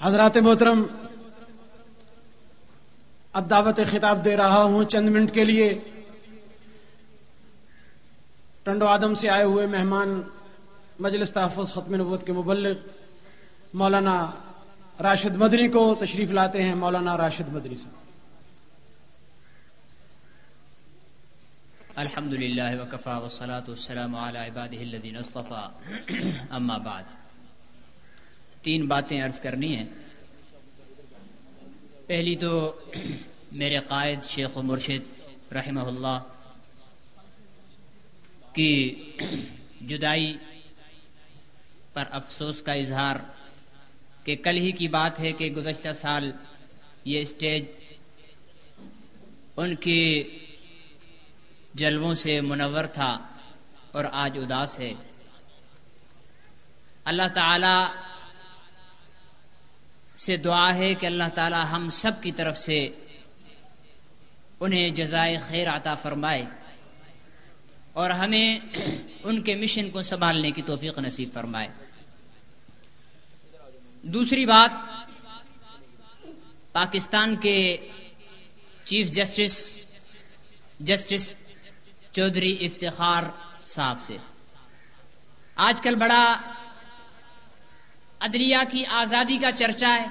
حضرات محترم، اب دعوت خطاب دے رہا ہوں چند منٹ کے لیے۔ ٹنڈو آدم سے آئے ہوئے مہمان مجلس تحفظ ختم نبوت کے مبلغ، مولانا راشد مدنی کو تشریف لاتے ہیں، مولانا راشد مدنی سے الحمد للہ وکفا وسلاۃ السلام علی عباده الذین اصطفى اما بعد تین باتیں عرض کرنی ہیں۔ پہلی تو میرے قائد شیخ و مرشد رحمہ اللہ کی جدائی پر افسوس کا اظہار کہ کل ہی کی بات ہے کہ گزشتہ سال یہ اسٹیج ان کی جلووں سے منور تھا اور آج اداس ہے۔ اللہ تعالی سے دعا ہے کہ اللہ تعالی ہم سب کی طرف سے انہیں جزائے خیر عطا فرمائے اور ہمیں ان کے مشن کو سنبھالنے کی توفیق نصیب فرمائے۔ دوسری بات، پاکستان کے chief justice justice Chaudhry Iftikhar صاحب سے۔ آج کل بڑا عدلیہ کی آزادی کا چرچا ہے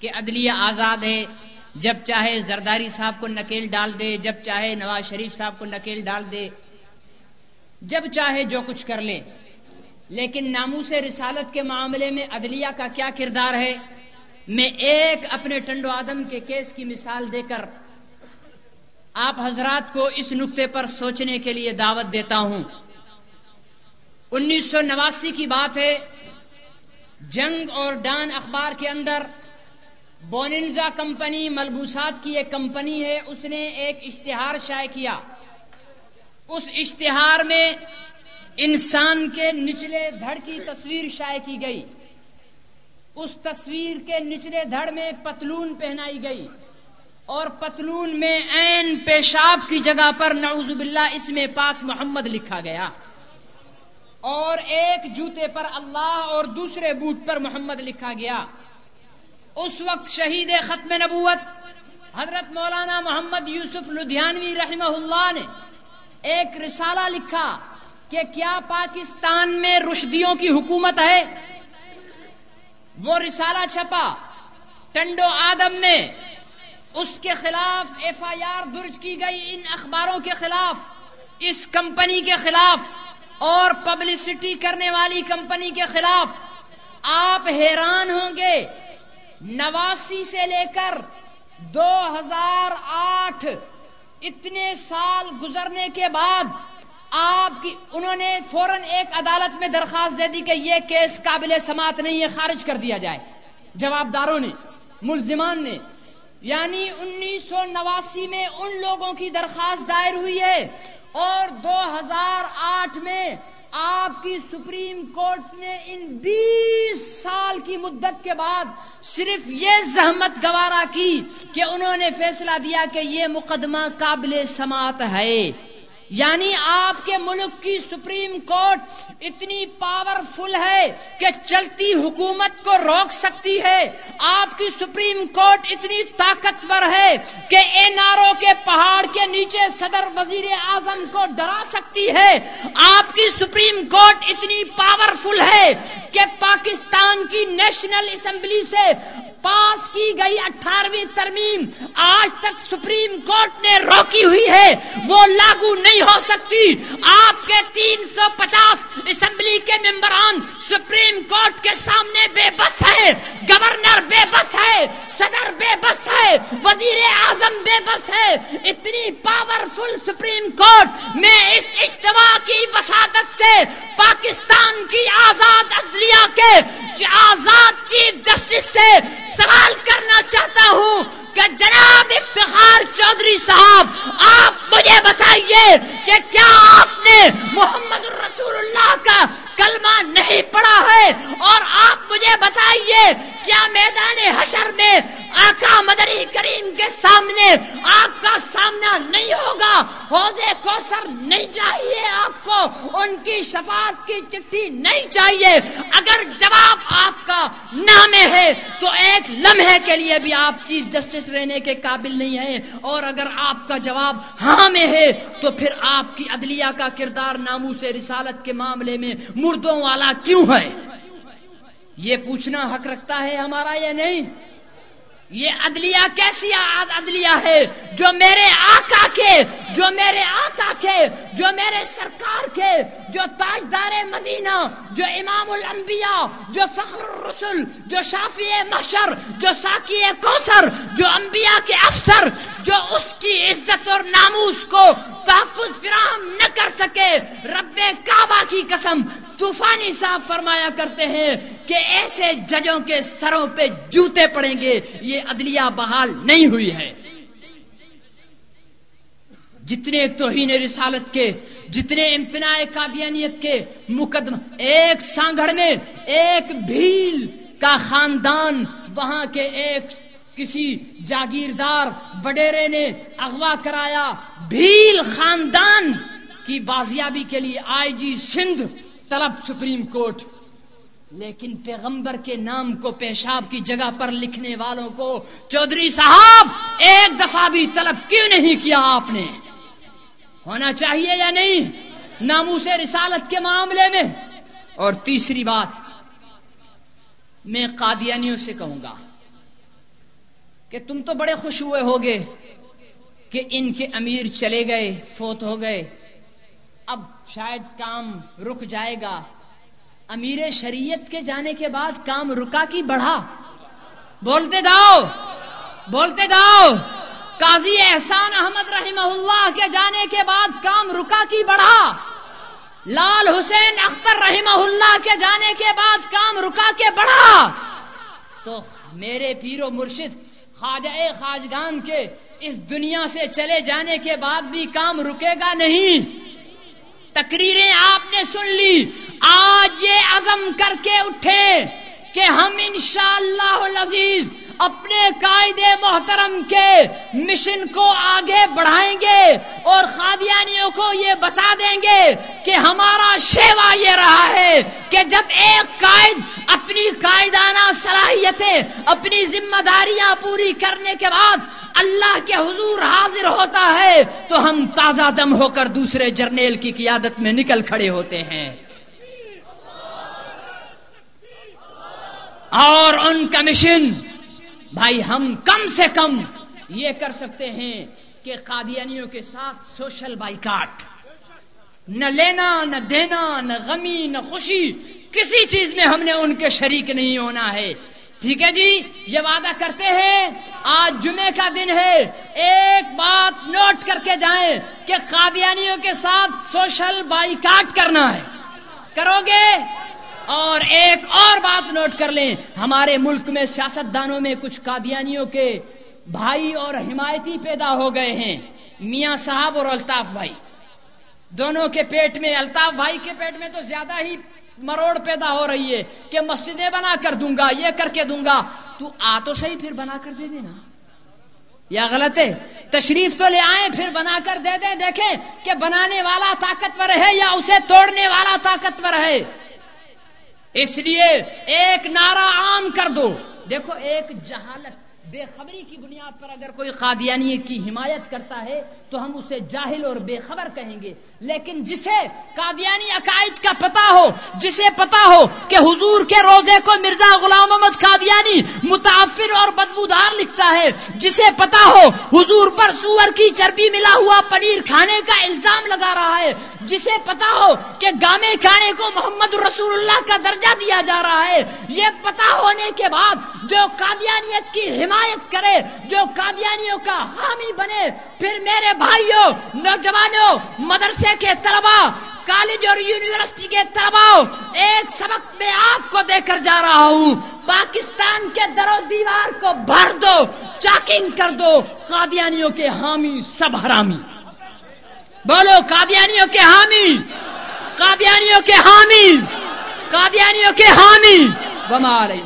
کہ عدلیہ آزاد ہے، جب چاہے زرداری صاحب کو نکیل ڈال دے، جب چاہے نواز شریف صاحب کو نکیل ڈال دے، جب چاہے جو کچھ کر لے۔ لیکن ناموس رسالت کے معاملے میں عدلیہ کا کیا کردار ہے؟ میں ایک اپنے ٹنڈو آدم کے کیس کی مثال دے کر آپ حضرات کو اس نقطے پر سوچنے کے لیے دعوت دیتا ہوں۔ انیس سو نواسی کی بات ہے جنگ اور ڈان اخبار کے اندر بوننزا کمپنی ملبوسات کی ایک کمپنی ہے، اس نے ایک اشتہار شائع کیا۔ اس اشتہار میں انسان کے نچلے دھڑ کی تصویر شائع کی گئی۔ اس تصویر کے نچلے دھڑ میں پتلون پہنائی گئی اور پتلون میں این پیشاب کی جگہ پر نعوذ باللہ اس میں پاک محمد لکھا گیا۔ اور ایک جوتے پر اللہ اور دوسرے بوٹ پر محمد لکھا گیا۔ اس وقت شہید ختم نبوت حضرت مولانا محمد یوسف لدھیانوی رحمہ اللہ نے ایک رسالہ لکھا کہ کیا پاکستان میں رشدیوں کی حکومت ہے؟ وہ رسالہ چھپا ٹنڈو آدم میں۔ اس کے خلاف ایف آئی آر درج کی گئی ان اخباروں کے خلاف، اس کمپنی کے خلاف۔ اور پبلسٹی کرنے والی کمپنی کے خلاف آپ حیران ہوں گے۔ نواسی سے لے کر دو ہزار آٹھ اتنے سال گزرنے کے بعد آپ کی انہوں نے فوراً ایک عدالت میں درخواست دے دی کہ یہ کیس قابل سماعت نہیں ہے خارج کر دیا جائے۔ جوابداروں نے، ملزمان نے۔ یعنی انیس سو نواسی میں ان لوگوں کی درخواست دائر ہوئی ہے۔ اور دو ہزار آٹھ میں آپ کی سپریم کورٹ نے ان بیس سال کی مدت کے بعد صرف یہ زحمت گوارا کی کہ انہوں نے فیصلہ دیا کہ یہ مقدمہ قابل سماعت ہے۔ یعنی آپ کے ملک کی سپریم کورٹ اتنی پاورفل ہے کہ چلتی حکومت کو روک سکتی ہے۔ آپ کی سپریم کورٹ اتنی طاقتور ہے کہ این آر او کے پہاڑ کے نیچے صدر وزیر اعظم کو ڈرا سکتی ہے۔ آپ کی سپریم کورٹ اتنی پاورفل ہے کہ پاکستان کی نیشنل اسمبلی سے پاس کی گئی اٹھارہویں ترمیم، آج تک سپریم کورٹ نے روکی ہوئی ہے، وہ لاگو نہیں ہو سکتی۔ آپ کے تین سو پچاس اسمبلی کے ممبران سپریم کورٹ کے سامنے بے بس ہے گورنر بے بس ہے صدر بے بس ہے وزیر اعظم بے بس ہے، اتنی پاورفل سپریم کورٹ، میں اس اجتماع کی وساطت سے پاکستان کی آزاد عدلیہ کے آزاد چیف جسٹس سے سوال کرنا چاہتا ہوں کہ جناب افتخار چودھری صاحب، آپ مجھے بتائیے کہ کیا آپ نے محمد رسول اللہ کا کلمہ نہیں پڑا ہے اور آپ مجھے بتائیے کیا میدان حشر میں آقا مدری کریم کے سامنے آپ کا سامنا نہیں ہوگا؟ حوض کوثر نہیں چاہیے۔ ان کی شفاعت کی چٹھی نہیں چاہیے۔ اگر جواب آپ کا نام ہے، تو ایک لمحے کے لیے بھی آپ چیف جسٹس رہنے کے قابل نہیں ہیں۔ اور اگر آپ کا جواب ہاں میں ہے، تو پھر آپ کی عدلیہ کا کردار نامو سے رسالت کے معاملے میں مردوں والا کیوں ہے؟ یہ پوچھنا حق رکھتا ہے ہمارا یا نہیں؟ یہ عدلیہ کیسی عدلیہ ہے؟ جو میرے آقا کے، جو میرے آقا کے، جو میرے سرکار کے، جو تاجدار مدینہ، جو امام الانبیاء، جو فخر الرسل، جو شافی محشر، جو ساکی کوثر، جو انبیاء کے افسر، جو اس کی عزت اور ناموس کو تحفظ فراہم نہ کر سکے، رب کعبہ کی قسم طوفانی صاحب فرمایا کرتے ہیں کہ ایسے ججوں کے سروں پہ جوتے پڑیں گے، یہ عدلیہ بحال نہیں ہوئی ہے۔ جتنے توہین رسالت کے، جتنے امتناع قادیانیت کے مقدم، ایک سانگڑ میں ایک بھیل کا خاندان، وہاں کے ایک کسی جاگیردار وڈیرے نے اغوا کرایا۔ بھیل خاندان کی بازیابی کے لیے آئی جی سندھ طلب سپریم کورٹ۔ لیکن پیغمبر کے نام کو پیشاب کی جگہ پر لکھنے والوں کو چودھری صاحب، ایک دفعہ بھی طلب کیوں نہیں کیا آپ نے؟ ہونا چاہیے یا نہیں؟ نامو سے رسالت کے معاملے میں۔ اور تیسری بات، میں قادیانیوں سے کہوں گا کہ تم تو بڑے خوش ہوئے ہوگے کہ ان کے امیر چلے گئے، فوت ہو گئے۔ شاید کام رک جائے گا۔ امیر شریعت کے جانے کے بعد کام رکا کی بڑھا۔ بولتے گاؤ بولتے گاؤ قاضی احسان احمد رحمہ اللہ کے جانے کے بعد کام رکا کی بڑھا۔ لال حسین اختر رحمہ اللہ کے جانے کے بعد کام رکا کے بڑھا۔ تو میرے پیر و مرشد، خواجہ خواجگان کے اس دنیا سے چلے جانے کے بعد بھی کام رکے گا نہیں۔ تقریریں آپ نے سن لی۔ آج یہ عزم کر کے اٹھے کہ ہم انشاءاللہ العزیز اپنے قائد محترم کے مشن کو آگے بڑھائیں گے اور قادیانیوں کو یہ بتا دیں گے کہ ہمارا شیوا یہ رہا ہے کہ جب ایک قائد اپنی قائدانہ صلاحیتیں، اپنی ذمہ داریاں پوری کرنے کے بعد اللہ کے حضور حاضر ہوتا ہے تو ہم تازہ دم ہو کر دوسرے جرنیل کی قیادت میں نکل کھڑے ہوتے ہیں۔ اور ان کا مشن بھائی ہم کم سے کم یہ کر سکتے ہیں کہ قادیانیوں کے ساتھ سوشل بائیکاٹ۔ نہ لینا، نہ دینا، نہ غمی، نہ خوشی، کسی چیز میں ہم نے ان کے شریک نہیں ہونا ہے۔ ٹھیک ہے جی؟ یہ وعدہ کرتے ہیں، آج جمعے کا دن ہے، ایک بات نوٹ کر کے جائیں کہ قادیانیوں کے ساتھ سوشل بائیکاٹ کرنا ہے۔ کرو گے؟ اور ایک اور بات نوٹ کر لیں، ہمارے ملک میں سیاست دانوں میں کچھ قادیانیوں کے بھائی اور حمایتی پیدا ہو گئے ہیں، میاں صاحب اور الطاف بھائی۔ دونوں کے پیٹ میں، الطاف بھائی کے پیٹ میں تو زیادہ ہی مروڑ پیدا ہو رہی ہے کہ مسجدیں بنا کر دوں گا، یہ کر کے دوں گا۔ تو آ تو صحیح پھر بنا کر دے دینا۔ یا غلط ہے؟ تشریف تو لے آئے پھر بنا کر دے دے دیکھیں کہ بنانے والا طاقتور ہے یا اسے توڑنے والا طاقتور ہے۔ اس لیے ایک نعرہ عام کر دو۔ دیکھو، ایک جہالت بے خبری کی بنیاد پر اگر کوئی قادیانی کی حمایت کرتا ہے تو ہم اسے جاہل اور بے خبر کہیں گے۔ لیکن جسے قادیانی عقائد کا پتا ہو، جسے پتا ہو کہ حضور کے روزے کو مرزا غلام محمد قادیانی متاثر اور بدبودار لکھتا ہے، جسے پتا ہو حضور پر سور کی چربی ملا ہوا پنیر کھانے کا الزام لگا رہا ہے، جسے پتا ہو کہ گامے کھانے کو محمد رسول اللہ کا درجہ دیا جا رہا ہے۔ یہ پتا ہونے کے بعد جو قادیانیت کی حمایت کرے، جو قادیانیوں کا حامی بنے، پھر میرے بھائیوں، نوجوانوں، مدرسے کے طلبا کالج اور یونیورسٹی کے طلبا ایک سبق میں آپ کو دے کر جا رہا ہوں۔ پاکستان کے درو دیوار کو بھر دو، چاکنگ کر دو، قادیانیوں کے حامی سب حرامی۔ بولو، قادیانیوں کے حامی۔ قادیانیوں کے حامی۔ قادیانیوں کے حامی۔ بما رہی